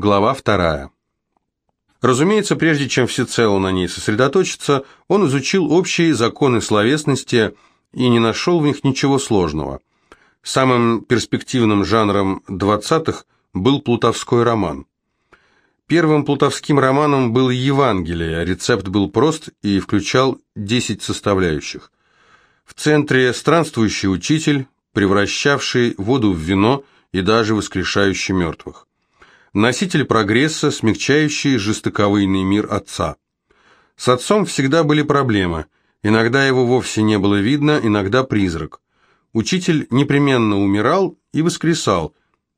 Глава вторая. Разумеется, прежде чем всецело на ней сосредоточиться, он изучил общие законы словесности и не нашел в них ничего сложного. Самым перспективным жанром двадцатых был плутовской роман. Первым плутовским романом был Евангелие, рецепт был прост и включал 10 составляющих. В центре странствующий учитель, превращавший воду в вино и даже воскрешающий мертвых. Носитель прогресса, смягчающий жестоковыйный мир отца. С отцом всегда были проблемы. Иногда его вовсе не было видно, иногда призрак. Учитель непременно умирал и воскресал,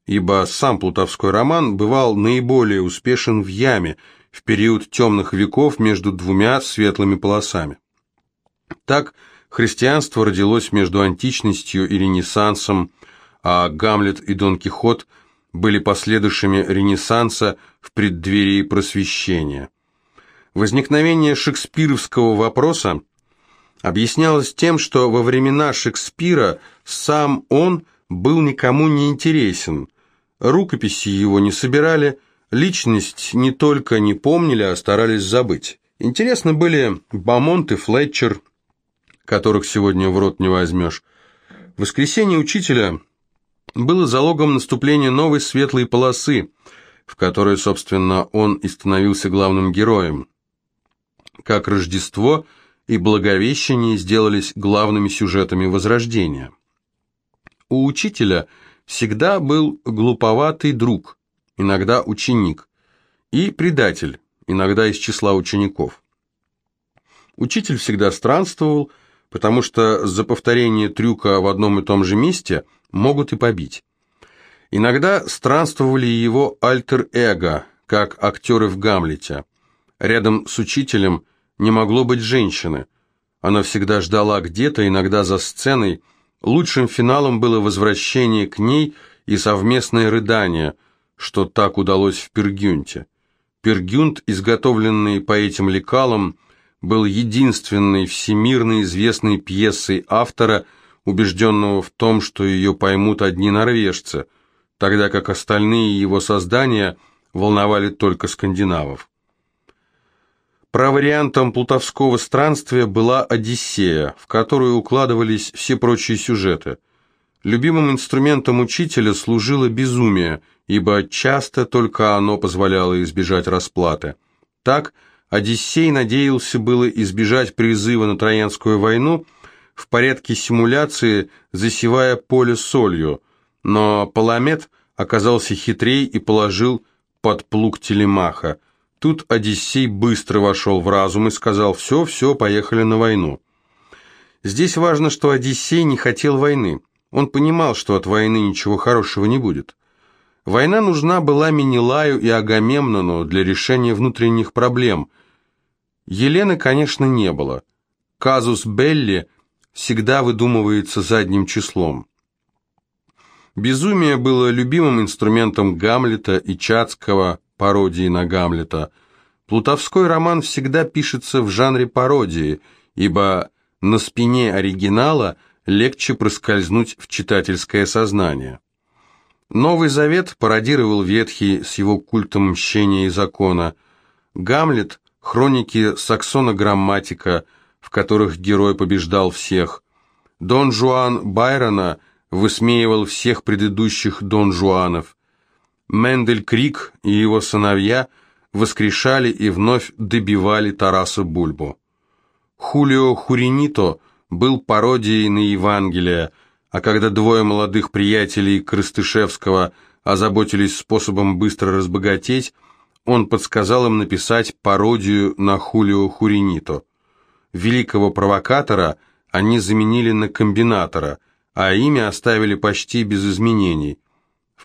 ибо сам плутовской роман бывал наиболее успешен в яме, в период темных веков между двумя светлыми полосами. Так, христианство родилось между античностью и ренессансом, а Гамлет и Дон Кихот были последующими ренессанса в преддверии просвещения. Возникновение шекспировского вопроса объяснялось тем, что во времена Шекспира сам он был никому не интересен, рукописи его не собирали, личность не только не помнили, а старались забыть. Интересны были Бамонт и Флетчер, которых сегодня в рот не возьмешь. Воскресенье учителя было залогом наступления новой светлой полосы, в которой, собственно, он и становился главным героем. Как Рождество и Благовещение сделались главными сюжетами Возрождения. У учителя всегда был глуповатый друг, иногда ученик, и предатель, иногда из числа учеников. Учитель всегда странствовал, потому что за повторение трюка в одном и том же месте могут и побить. Иногда странствовали его альтер-эго, как актеры в «Гамлете». Рядом с учителем не могло быть женщины. Она всегда ждала где-то, иногда за сценой, Лучшим финалом было возвращение к ней и совместное рыдание, что так удалось в Пергюнте. Пергюнт, изготовленный по этим лекалам, был единственной всемирно известной пьесой автора, убежденного в том, что ее поймут одни норвежцы, тогда как остальные его создания волновали только скандинавов. Провариантом плутовского странствия была «Одиссея», в которую укладывались все прочие сюжеты. Любимым инструментом учителя служило безумие, ибо часто только оно позволяло избежать расплаты. Так, Одиссей надеялся было избежать призыва на Троянскую войну в порядке симуляции, засевая поле солью, но Паламет оказался хитрей и положил под плуг Телемаха – Тут Одиссей быстро вошел в разум и сказал «все, все, поехали на войну». Здесь важно, что Одиссей не хотел войны. Он понимал, что от войны ничего хорошего не будет. Война нужна была Менелаю и Агамемнону для решения внутренних проблем. Елены, конечно, не было. Казус Белли всегда выдумывается задним числом. Безумие было любимым инструментом Гамлета и Чацкого, пародии на Гамлета. Плутовской роман всегда пишется в жанре пародии, ибо на спине оригинала легче проскользнуть в читательское сознание. Новый Завет пародировал Ветхий с его культом мщения и закона. Гамлет – хроники саксона-грамматика, в которых герой побеждал всех. Дон Жуан Байрона высмеивал всех предыдущих Дон Жуанов. Мендель Крик и его сыновья воскрешали и вновь добивали Тараса Бульбу. Хулио Хуринито был пародией на Евангелие, а когда двое молодых приятелей Крыстышевского озаботились способом быстро разбогатеть, он подсказал им написать пародию на Хулио Хуринито. Великого провокатора они заменили на комбинатора, а имя оставили почти без изменений –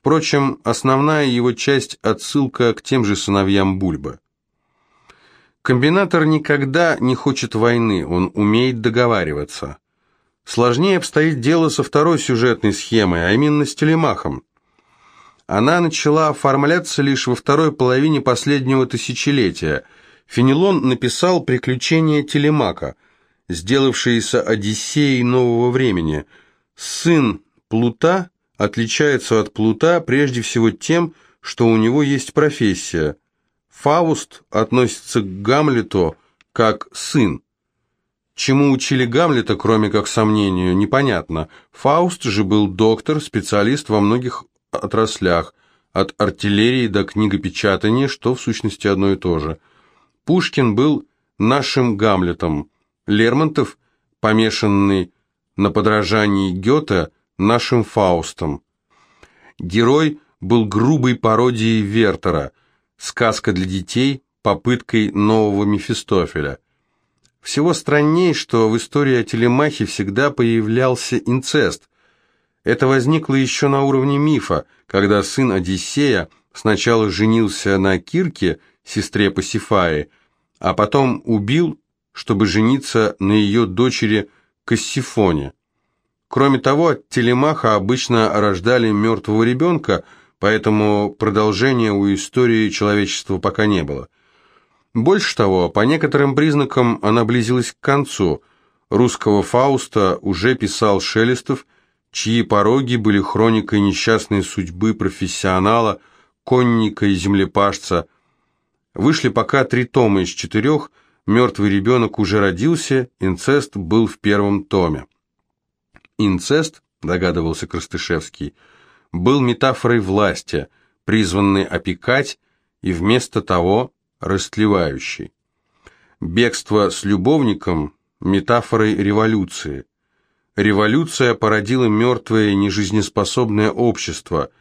Впрочем, основная его часть – отсылка к тем же сыновьям Бульбы. Комбинатор никогда не хочет войны, он умеет договариваться. Сложнее обстоит дело со второй сюжетной схемой, а именно с Телемахом. Она начала оформляться лишь во второй половине последнего тысячелетия. Фенелон написал «Приключения Телемака», сделавшиеся Одиссеей нового времени. Сын Плута – отличается от плута прежде всего тем, что у него есть профессия. Фауст относится к Гамлету как сын. Чему учили Гамлета, кроме как сомнению, непонятно. Фауст же был доктор, специалист во многих отраслях, от артиллерии до книгопечатания, что в сущности одно и то же. Пушкин был нашим Гамлетом, Лермонтов, помешанный на подражании Гёте, нашим Фаустом. Герой был грубой пародией Вертера, сказка для детей, попыткой нового Мефистофеля. Всего странней, что в истории о Телемахе всегда появлялся инцест. Это возникло еще на уровне мифа, когда сын Одиссея сначала женился на Кирке, сестре Пасифаи, а потом убил, чтобы жениться на ее дочери Кассифоне. Кроме того, от Телемаха обычно рождали мертвого ребенка, поэтому продолжения у истории человечества пока не было. Больше того, по некоторым признакам она близилась к концу. Русского Фауста уже писал Шелестов, чьи пороги были хроникой несчастной судьбы профессионала, конника и землепашца. Вышли пока три тома из четырех, «Мертвый ребенок уже родился», «Инцест» был в первом томе. «Инцест», догадывался Крастышевский, был метафорой власти, призванной опекать, и вместо того растлевающий. Бегство с любовником – метафорой революции. Революция породила мертвое нежизнеспособное общество.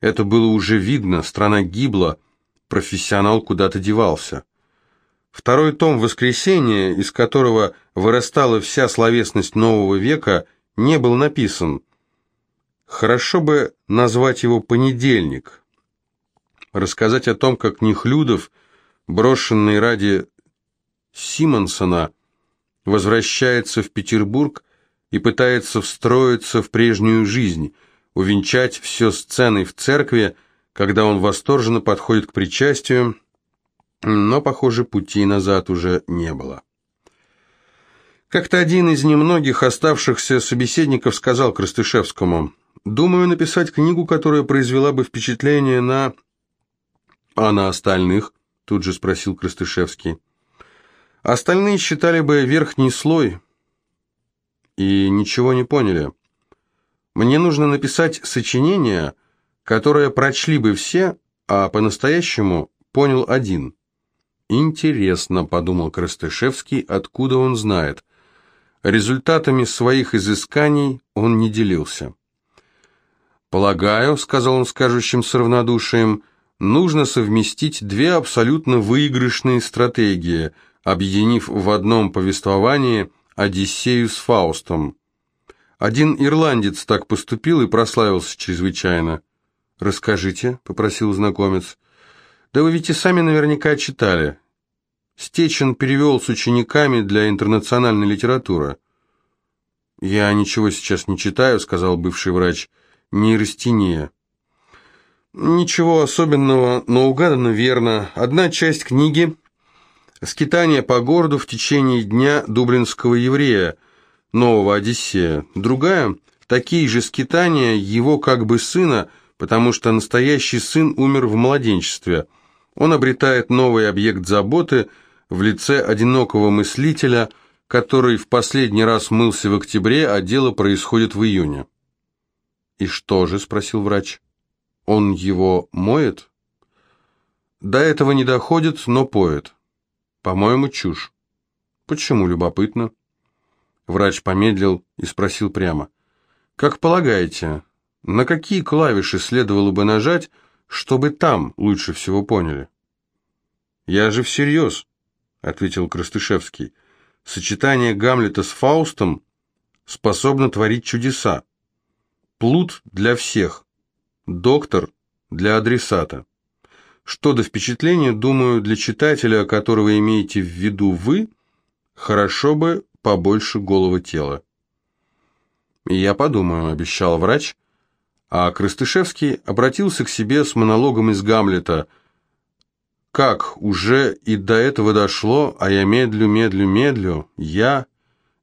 Это было уже видно, страна гибла, профессионал куда-то девался. Второй том «Воскресенье», из которого вырастала вся словесность нового века, не был написан. Хорошо бы назвать его «Понедельник», рассказать о том, как Нехлюдов – брошенный ради Симонсона, возвращается в Петербург и пытается встроиться в прежнюю жизнь, увенчать все сценой в церкви, когда он восторженно подходит к причастию, но, похоже, пути назад уже не было. Как-то один из немногих оставшихся собеседников сказал Крастышевскому, «Думаю написать книгу, которая произвела бы впечатление на...» «А на остальных?» Тут же спросил Крастышевский. Остальные считали бы верхний слой и ничего не поняли. Мне нужно написать сочинение, которое прочли бы все, а по-настоящему понял один. Интересно, подумал Крастышевский, откуда он знает. Результатами своих изысканий он не делился. «Полагаю», — сказал он с кажущим с равнодушием, нужно совместить две абсолютно выигрышные стратегии, объединив в одном повествовании Одиссею с Фаустом. Один ирландец так поступил и прославился чрезвычайно. «Расскажите», — попросил знакомец. «Да вы ведь и сами наверняка читали. Стечин перевел с учениками для интернациональной литературы». «Я ничего сейчас не читаю», — сказал бывший врач. «Нейростения». Ничего особенного, но угадано верно. Одна часть книги «Скитание по городу в течение дня дублинского еврея» нового Одиссея. Другая – такие же скитания его как бы сына, потому что настоящий сын умер в младенчестве. Он обретает новый объект заботы в лице одинокого мыслителя, который в последний раз мылся в октябре, а дело происходит в июне. «И что же?» – спросил врач. Он его моет? До этого не доходит, но поет. По-моему, чушь. Почему, любопытно? Врач помедлил и спросил прямо. Как полагаете, на какие клавиши следовало бы нажать, чтобы там лучше всего поняли? Я же всерьез, ответил Крастышевский. Сочетание Гамлета с Фаустом способно творить чудеса. Плут для всех. Доктор для адресата. Что до впечатления, думаю, для читателя, которого имеете в виду вы, хорошо бы побольше голого тела. «Я подумаю», — обещал врач, а Крыстышевский обратился к себе с монологом из Гамлета. «Как, уже и до этого дошло, а я медлю, медлю, медлю, я,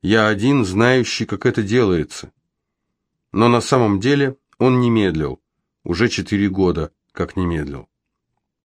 я один, знающий, как это делается». Но на самом деле он не медлил уже четыре года, как не медлил.